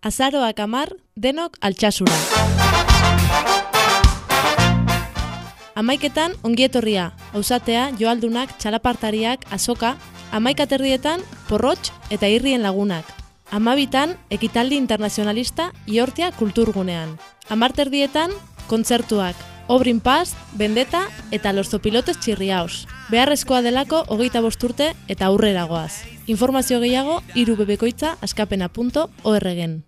Azaroak amar, denok altxasura. Amaiketan ongietorria, ausatea, joaldunak, txalapartariak, azoka, amaikaterrietan porrotx eta irrien lagunak. Amabitan, ekitaldi internazionalista iortia kulturgunean. Amarterdietan, kontzertuak, Obrin Paz, Bendeta eta Los Zopilotes Txirriaus. Beharrezkoa delako hogeita bosturte eta aurrera goaz. Informazio gehiago irubebekoitza askapena.orgen.